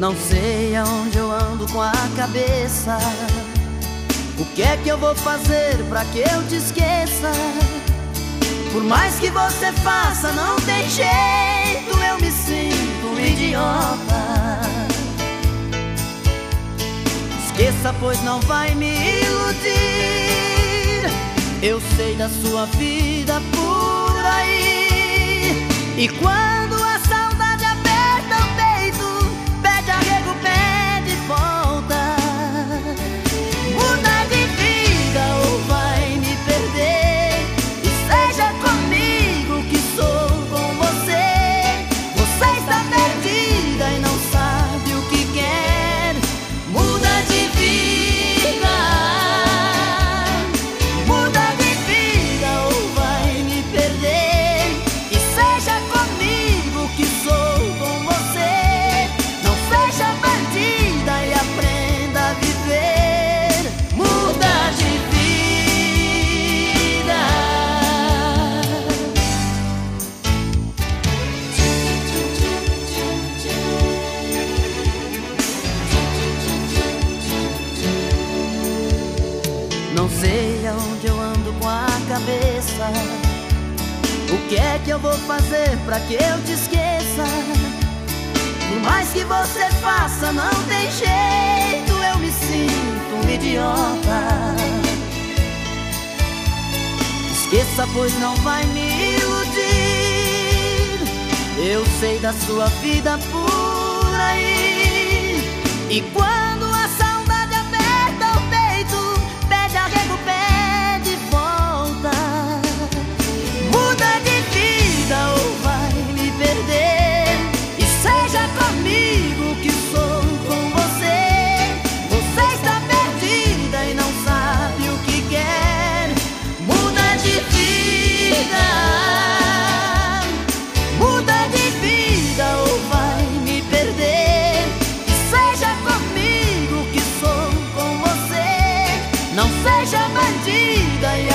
Não sei aonde eu ando com a cabeça. O que é que eu vou fazer pra que eu te esqueça? Por mais que você faça, não tem jeito, eu me sinto um idiota. Esqueça, pois não vai me iludir. Eu sei da sua vida por aí. E quando sei aonde eu ando com a cabeça. O que é que eu vou fazer pra que eu te esqueça? Por mais que você faça, não tem jeito, eu me sinto um idiota. Esqueça, pois não vai me iludir. Eu sei da sua vida por aí. E quando 开上满级的野